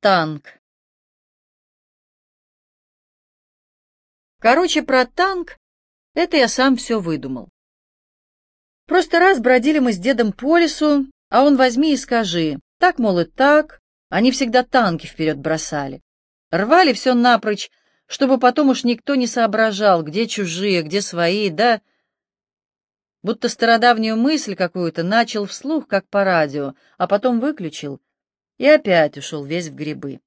Танк. Короче, про танк это я сам все выдумал. Просто раз бродили мы с дедом по лесу, а он возьми и скажи, так, мол, и так, они всегда танки вперед бросали. Рвали все напрочь, чтобы потом уж никто не соображал, где чужие, где свои, да... Будто стародавнюю мысль какую-то начал вслух, как по радио, а потом выключил и опять ушел весь в грибы.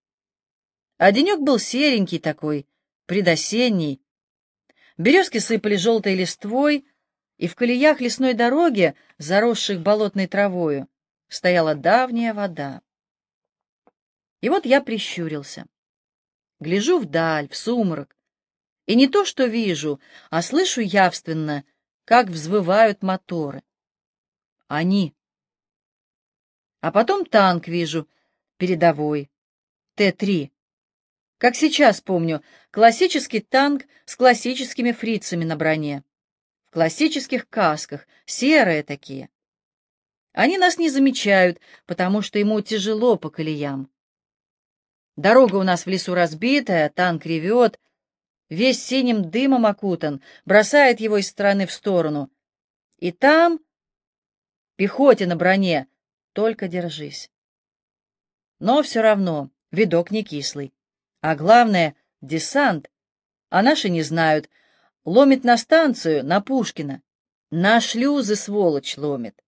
А денек был серенький такой, предосенний. Березки сыпали желтой листвой, и в колеях лесной дороги, заросших болотной травою, стояла давняя вода. И вот я прищурился. Гляжу вдаль, в сумрак, и не то, что вижу, а слышу явственно, как взвывают моторы. Они. А потом танк вижу — передовой. Т-3. Как сейчас помню, классический танк с классическими фрицами на броне. В классических касках, серые такие. Они нас не замечают, потому что ему тяжело по колеям. Дорога у нас в лесу разбитая, танк ревет, весь синим дымом окутан, бросает его из стороны в сторону. И там, пехоте на броне, только держись. Но все равно видок не кислый. А главное — десант. А наши не знают. Ломит на станцию, на Пушкина. На шлюзы, сволочь, ломит.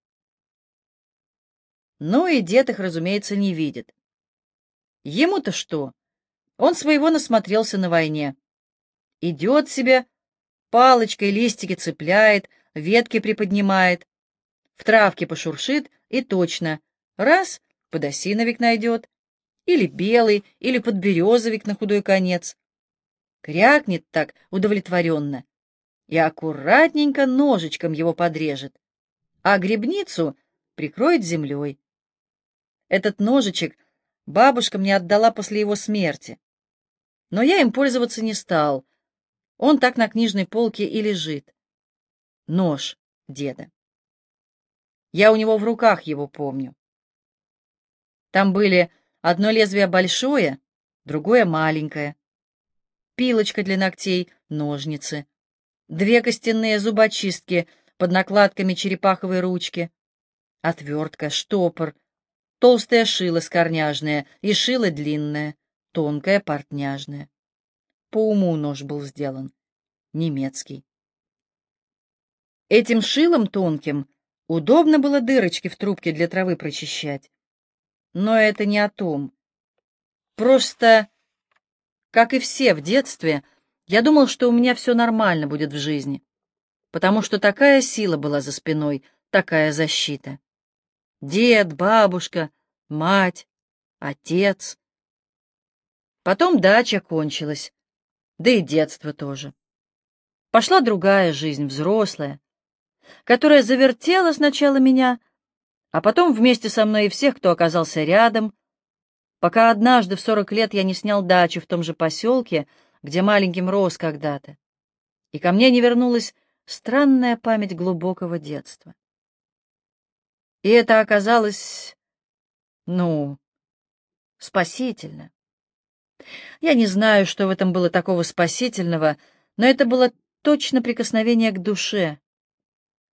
Ну и дед их, разумеется, не видит. Ему-то что? Он своего насмотрелся на войне. Идет себе, палочкой листики цепляет, ветки приподнимает, в травке пошуршит и точно, раз подосиновик найдет, или белый, или подберезовик на худой конец. Крякнет так удовлетворенно и аккуратненько ножичком его подрежет, а грибницу прикроет землей. Этот ножичек бабушка мне отдала после его смерти, но я им пользоваться не стал. Он так на книжной полке и лежит. Нож деда. Я у него в руках его помню. Там были одно лезвие большое, другое маленькое, пилочка для ногтей, ножницы, две костяные зубочистки под накладками черепаховой ручки, отвертка, штопор, толстое шило скорняжное и шило длинное, тонкое портняжное. По уму нож был сделан, немецкий. Этим шилом тонким удобно было дырочки в трубке для травы прочищать. Но это не о том. Просто, как и все в детстве, я думал, что у меня все нормально будет в жизни, потому что такая сила была за спиной, такая защита. Дед, бабушка, мать, отец. Потом дача кончилась, да и детство тоже. Пошла другая жизнь, взрослая, которая завертела сначала меня, а потом вместе со мной и всех, кто оказался рядом, пока однажды в сорок лет я не снял дачу в том же поселке, где маленьким рос когда-то, и ко мне не вернулась странная память глубокого детства. И это оказалось, ну, спасительно. Я не знаю, что в этом было такого спасительного, но это было точно прикосновение к душе,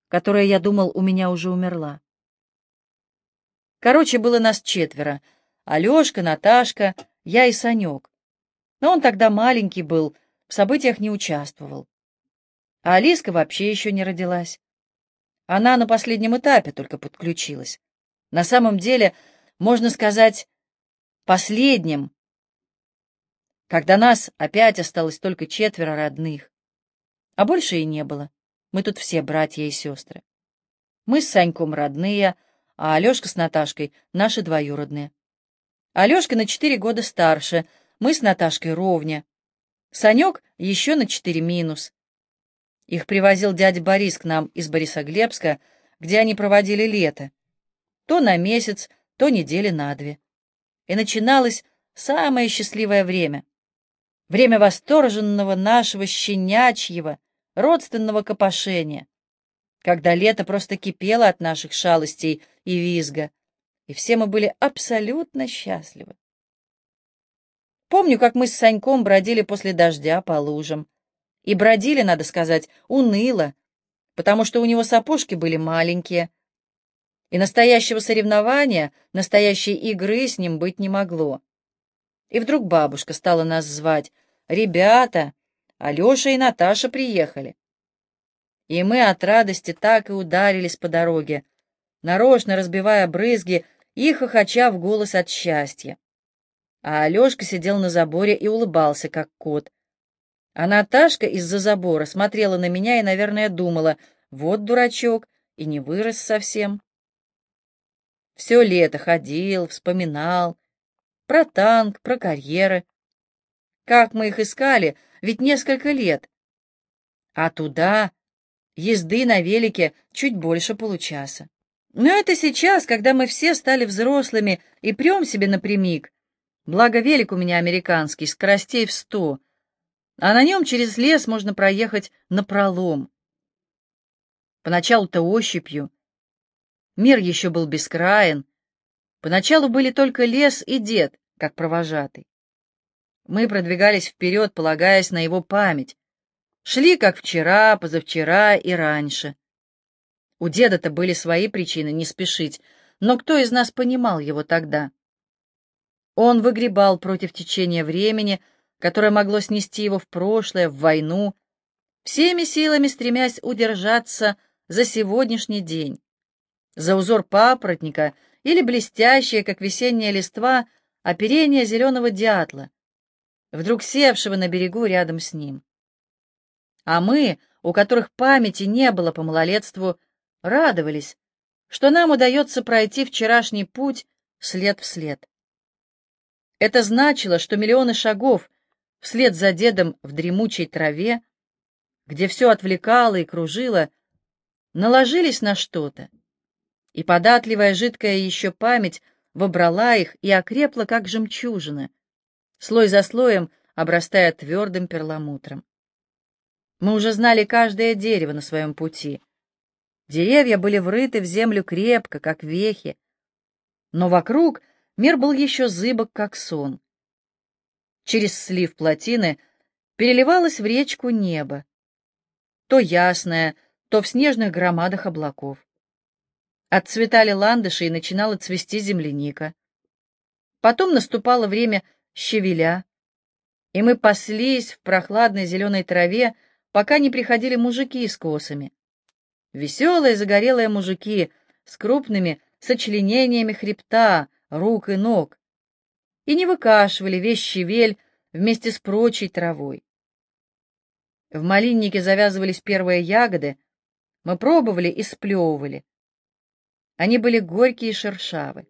которая, я думал, у меня уже умерла. Короче, было нас четверо. Алешка, Наташка, я и Санек. Но он тогда маленький был, в событиях не участвовал. А Алиска вообще еще не родилась. Она на последнем этапе только подключилась. На самом деле, можно сказать, последним, когда нас опять осталось только четверо родных. А больше и не было. Мы тут все братья и сестры. Мы с Саньком родные, а Алешка с Наташкой — наши двоюродные. Алешка на четыре года старше, мы с Наташкой ровня. Санек еще на четыре минус. Их привозил дядя Борис к нам из Борисоглебска, где они проводили лето. То на месяц, то недели на две. И начиналось самое счастливое время. Время восторженного нашего щенячьего, родственного копошения когда лето просто кипело от наших шалостей и визга, и все мы были абсолютно счастливы. Помню, как мы с Саньком бродили после дождя по лужам. И бродили, надо сказать, уныло, потому что у него сапожки были маленькие, и настоящего соревнования, настоящей игры с ним быть не могло. И вдруг бабушка стала нас звать. «Ребята, Алеша и Наташа приехали». И мы от радости так и ударились по дороге, нарочно разбивая брызги и хохоча в голос от счастья. А Алешка сидел на заборе и улыбался, как кот. А Наташка из-за забора смотрела на меня и, наверное, думала, вот дурачок, и не вырос совсем. Все лето ходил, вспоминал. Про танк, про карьеры. Как мы их искали, ведь несколько лет. А туда езды на велике чуть больше получаса. Но это сейчас, когда мы все стали взрослыми и прем себе напрямик. Благо велик у меня американский, скоростей в сто, а на нем через лес можно проехать напролом. Поначалу-то ощупью, Мир еще был бескраен. Поначалу были только лес и дед, как провожатый. Мы продвигались вперед, полагаясь на его память. Шли, как вчера, позавчера и раньше. У деда-то были свои причины не спешить, но кто из нас понимал его тогда? Он выгребал против течения времени, которое могло снести его в прошлое, в войну, всеми силами стремясь удержаться за сегодняшний день за узор папоротника или блестящее, как весенняя листва, оперение зеленого дятла, вдруг севшего на берегу рядом с ним. А мы, у которых памяти не было по малолетству, радовались, что нам удается пройти вчерашний путь след в след. Это значило, что миллионы шагов вслед за дедом в дремучей траве, где все отвлекало и кружило, наложились на что-то, и податливая жидкая еще память вобрала их и окрепла, как жемчужина, слой за слоем обрастая твердым перламутром. Мы уже знали каждое дерево на своем пути. Деревья были врыты в землю крепко, как вехи, но вокруг мир был еще зыбок, как сон. Через слив плотины переливалось в речку небо, то ясное, то в снежных громадах облаков. Отцветали ландыши и начинала цвести земляника. Потом наступало время щавеля, и мы паслись в прохладной зеленой траве, пока не приходили мужики с косами. Веселые загорелые мужики с крупными сочленениями хребта, рук и ног, и не выкашивали весь щавель вместе с прочей травой. В малиннике завязывались первые ягоды, мы пробовали и сплевывали. Они были горькие и шершавы.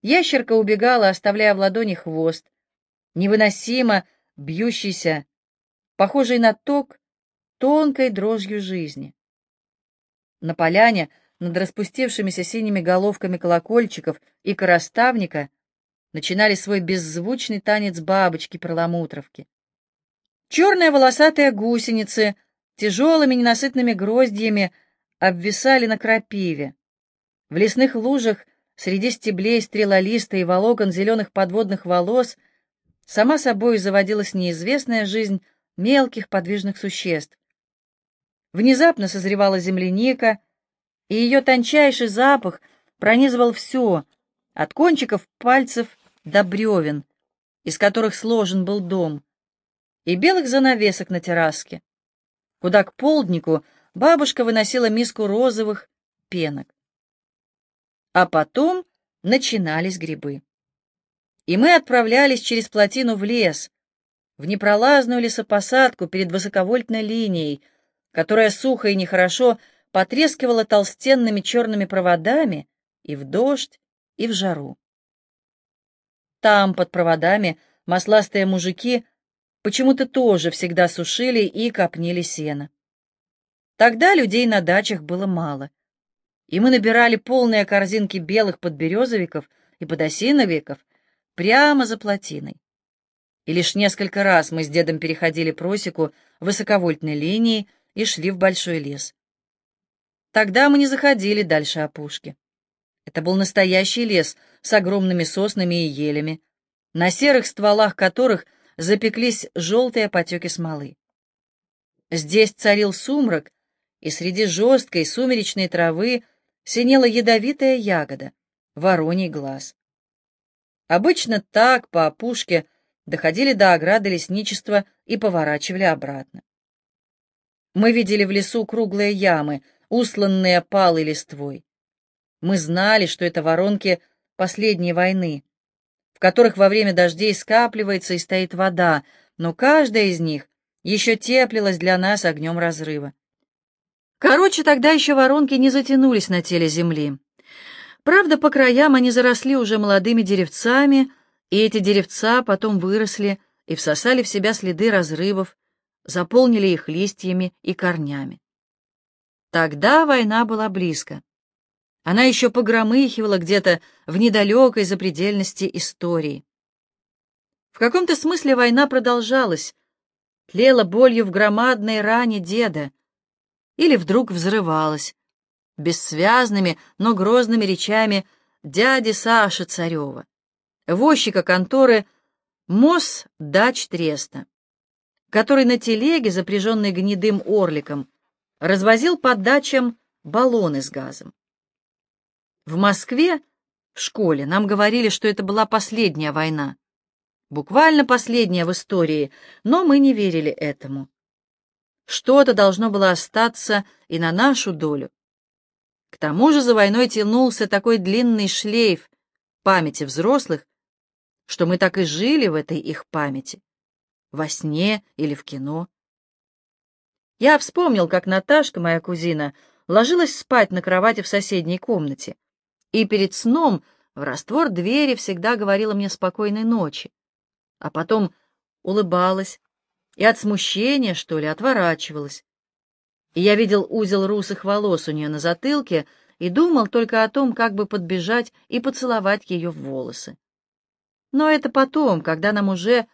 Ящерка убегала, оставляя в ладони хвост, невыносимо бьющийся, похожий на ток, тонкой дрожью жизни. На поляне, над распустившимися синими головками колокольчиков и короставника, начинали свой беззвучный танец бабочки-перламутровки. Черные волосатые гусеницы тяжелыми ненасытными гроздьями обвисали на крапиве. В лесных лужах среди стеблей стрелолиста и волокон зеленых подводных волос сама собой заводилась неизвестная жизнь мелких подвижных существ. Внезапно созревала земляника, и ее тончайший запах пронизывал все, от кончиков пальцев до бревен, из которых сложен был дом, и белых занавесок на терраске, куда к полднику бабушка выносила миску розовых пенок. А потом начинались грибы. И мы отправлялись через плотину в лес, в непролазную лесопосадку перед высоковольтной линией, которая сухо и нехорошо потрескивала толстенными черными проводами и в дождь, и в жару. Там, под проводами, масластые мужики почему-то тоже всегда сушили и копнили сено. Тогда людей на дачах было мало, и мы набирали полные корзинки белых подберезовиков и подосиновиков прямо за плотиной. И лишь несколько раз мы с дедом переходили просеку высоковольтной линии и шли в большой лес. Тогда мы не заходили дальше опушки. Это был настоящий лес с огромными соснами и елями, на серых стволах которых запеклись желтые потеки смолы. Здесь царил сумрак, и среди жесткой сумеречной травы синела ядовитая ягода, вороний глаз. Обычно так по опушке доходили до ограды лесничества и поворачивали обратно. Мы видели в лесу круглые ямы, усланные палой листвой. Мы знали, что это воронки последней войны, в которых во время дождей скапливается и стоит вода, но каждая из них еще теплилась для нас огнем разрыва. Короче, тогда еще воронки не затянулись на теле земли. Правда, по краям они заросли уже молодыми деревцами, и эти деревца потом выросли и всосали в себя следы разрывов, заполнили их листьями и корнями. Тогда война была близко. Она еще погромыхивала где-то в недалекой запредельности истории. В каком-то смысле война продолжалась, тлела болью в громадной ране деда, или вдруг взрывалась, бессвязными, но грозными речами дяди Саши Царева, возчика конторы Мос Дач Треста, который на телеге, запряженной гнедым орликом, развозил по дачам баллоны с газом. В Москве, в школе, нам говорили, что это была последняя война. Буквально последняя в истории, но мы не верили этому. Что-то должно было остаться и на нашу долю. К тому же за войной тянулся такой длинный шлейф памяти взрослых, что мы так и жили в этой их памяти, во сне или в кино. Я вспомнил, как Наташка, моя кузина, ложилась спать на кровати в соседней комнате и перед сном в раствор двери всегда говорила мне спокойной ночи, а потом улыбалась и от смущения, что ли, отворачивалась. И я видел узел русых волос у нее на затылке и думал только о том, как бы подбежать и поцеловать ее в волосы. Но это потом, когда нам уже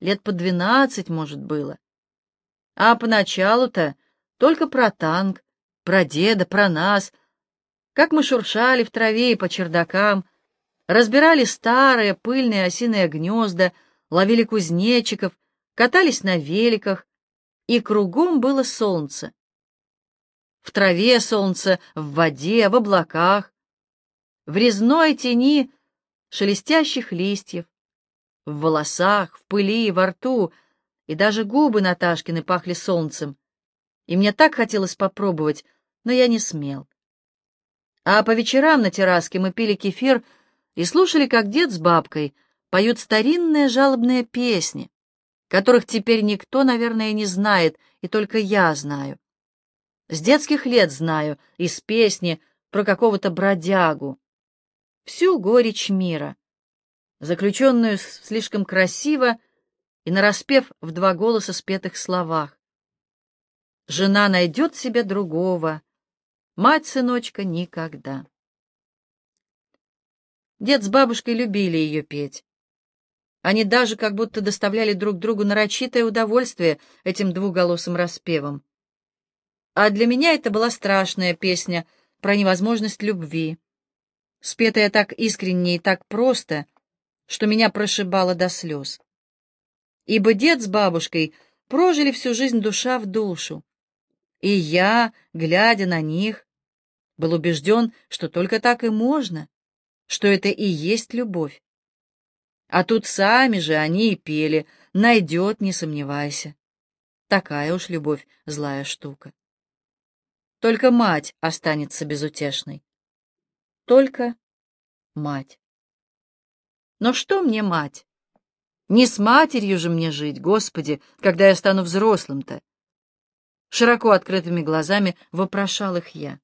лет по двенадцать, может, было. А поначалу-то только про танк, про деда, про нас, как мы шуршали в траве и по чердакам, разбирали старые пыльные осиные гнезда, ловили кузнечиков, катались на великах, и кругом было солнце. В траве солнце, в воде, в облаках, в резной тени шелестящих листьев, в волосах, в пыли, во рту, и даже губы Наташкины пахли солнцем. И мне так хотелось попробовать, но я не смел. А по вечерам на терраске мы пили кефир и слушали, как дед с бабкой поют старинные жалобные песни, которых теперь никто, наверное, не знает, и только я знаю. С детских лет знаю, из песни про какого-то бродягу. Всю горечь мира, заключенную слишком красиво и нараспев в два голоса спетых словах. Жена найдет себе другого, Мать, сыночка, никогда. Дед с бабушкой любили ее петь. Они даже как будто доставляли друг другу нарочитое удовольствие этим двухголосым распевом. А для меня это была страшная песня про невозможность любви, спетая так искренне и так просто, что меня прошибало до слез. Ибо дед с бабушкой прожили всю жизнь душа в душу, и я, глядя на них, был убежден, что только так и можно, что это и есть любовь. А тут сами же они и пели «Найдет, не сомневайся». Такая уж любовь злая штука. Только мать останется безутешной. Только мать. Но что мне мать? Не с матерью же мне жить, Господи, когда я стану взрослым-то широко открытыми глазами вопрошал их я.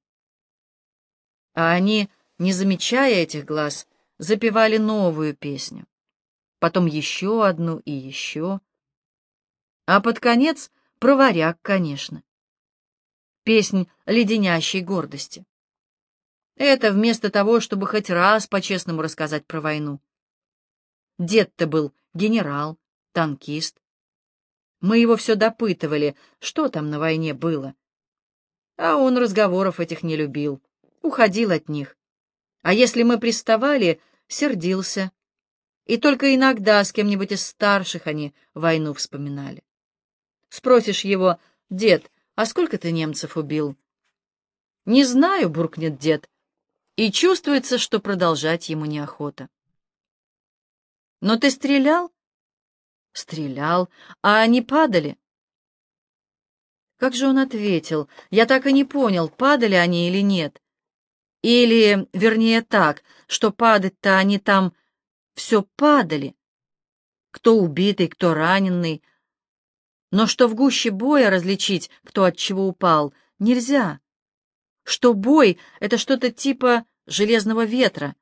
А они, не замечая этих глаз, запевали новую песню, потом еще одну и еще, а под конец про варяг, конечно. Песнь леденящей гордости. Это вместо того, чтобы хоть раз по-честному рассказать про войну. Дед-то был генерал, танкист, мы его все допытывали, что там на войне было. А он разговоров этих не любил, уходил от них. А если мы приставали, сердился. и только иногда с кем-нибудь из старших они войну вспоминали. Спросишь его, дед, а сколько ты немцев убил? Не знаю, буркнет дед, и чувствуется, что продолжать ему неохота. Но ты стрелял? Стрелял. А они падали? Как же он ответил? Я так и не понял, падали они или нет. Или, вернее, так, что падать-то они там все падали. Кто убитый, кто раненый. Но что в гуще боя различить, кто от чего упал, нельзя. Что бой — это что-то типа железного ветра,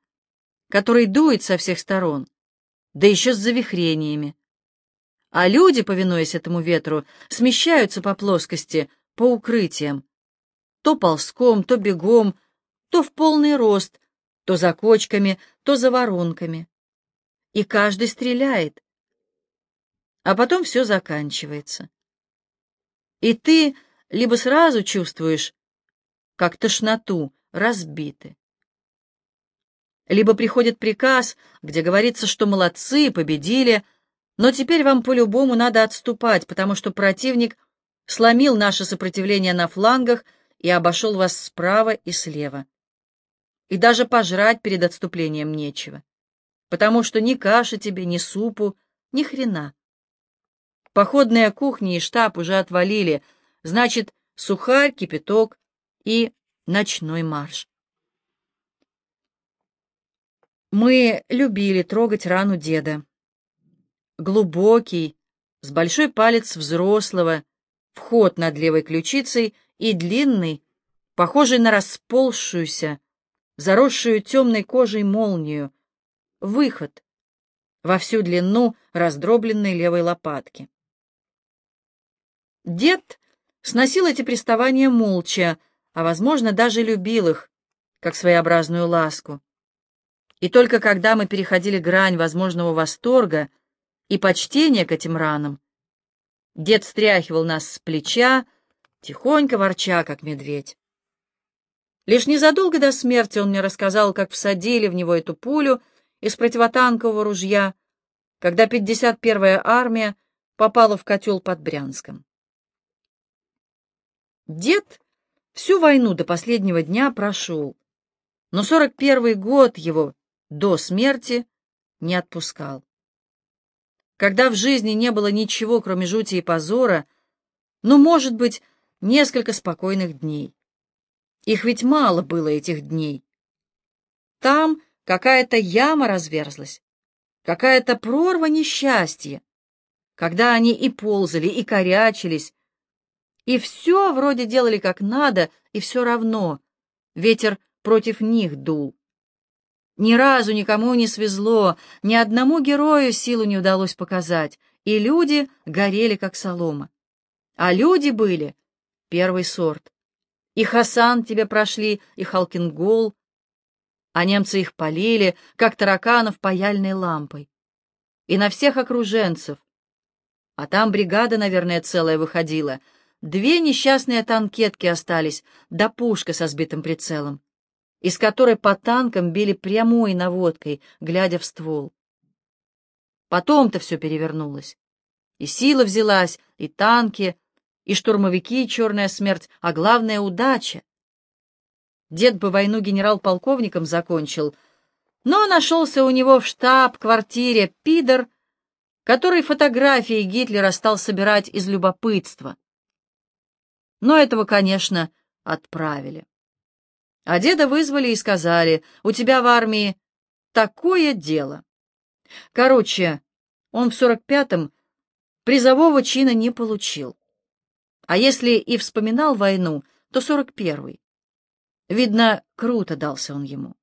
который дует со всех сторон, да еще с завихрениями. А люди, повинуясь этому ветру, смещаются по плоскости, по укрытиям. То ползком, то бегом, то в полный рост, то за кочками, то за воронками. И каждый стреляет. А потом все заканчивается. И ты либо сразу чувствуешь, как тошноту, разбиты. Либо приходит приказ, где говорится, что молодцы, победили, но теперь вам по-любому надо отступать, потому что противник сломил наше сопротивление на флангах и обошел вас справа и слева. И даже пожрать перед отступлением нечего, потому что ни каши тебе, ни супу, ни хрена. Походные кухни и штаб уже отвалили, значит, сухарь, кипяток и ночной марш. Мы любили трогать рану деда. Глубокий, с большой палец взрослого, вход над левой ключицей и длинный, похожий на расползшуюся, заросшую темной кожей молнию, выход во всю длину раздробленной левой лопатки. Дед сносил эти приставания молча, а, возможно, даже любил их, как своеобразную ласку. И только когда мы переходили грань возможного восторга и почтения к этим ранам, дед стряхивал нас с плеча, тихонько ворча, как медведь. Лишь незадолго до смерти он мне рассказал, как всадили в него эту пулю из противотанкового ружья, когда 51-я армия попала в котел под Брянском. Дед всю войну до последнего дня прошел, но 41-й год его до смерти не отпускал. Когда в жизни не было ничего, кроме жути и позора, ну, может быть, несколько спокойных дней. Их ведь мало было, этих дней. Там какая-то яма разверзлась, какая-то прорва несчастья, когда они и ползали, и корячились, и все вроде делали как надо, и все равно ветер против них дул. Ни разу никому не свезло, ни одному герою силу не удалось показать, и люди горели, как солома. А люди были первый сорт. И Хасан тебе прошли, и Халкингол, а немцы их полили, как тараканов паяльной лампой. И на всех окруженцев. А там бригада, наверное, целая выходила. Две несчастные танкетки остались, да пушка со сбитым прицелом из которой по танкам били прямой наводкой, глядя в ствол. Потом-то все перевернулось. И сила взялась, и танки, и штурмовики, и черная смерть, а главное — удача. Дед бы войну генерал-полковником закончил, но нашелся у него в штаб-квартире пидор, который фотографии Гитлера стал собирать из любопытства. Но этого, конечно, отправили. А деда вызвали и сказали, у тебя в армии такое дело. Короче, он в сорок пятом призового чина не получил. А если и вспоминал войну, то сорок первый. Видно, круто дался он ему.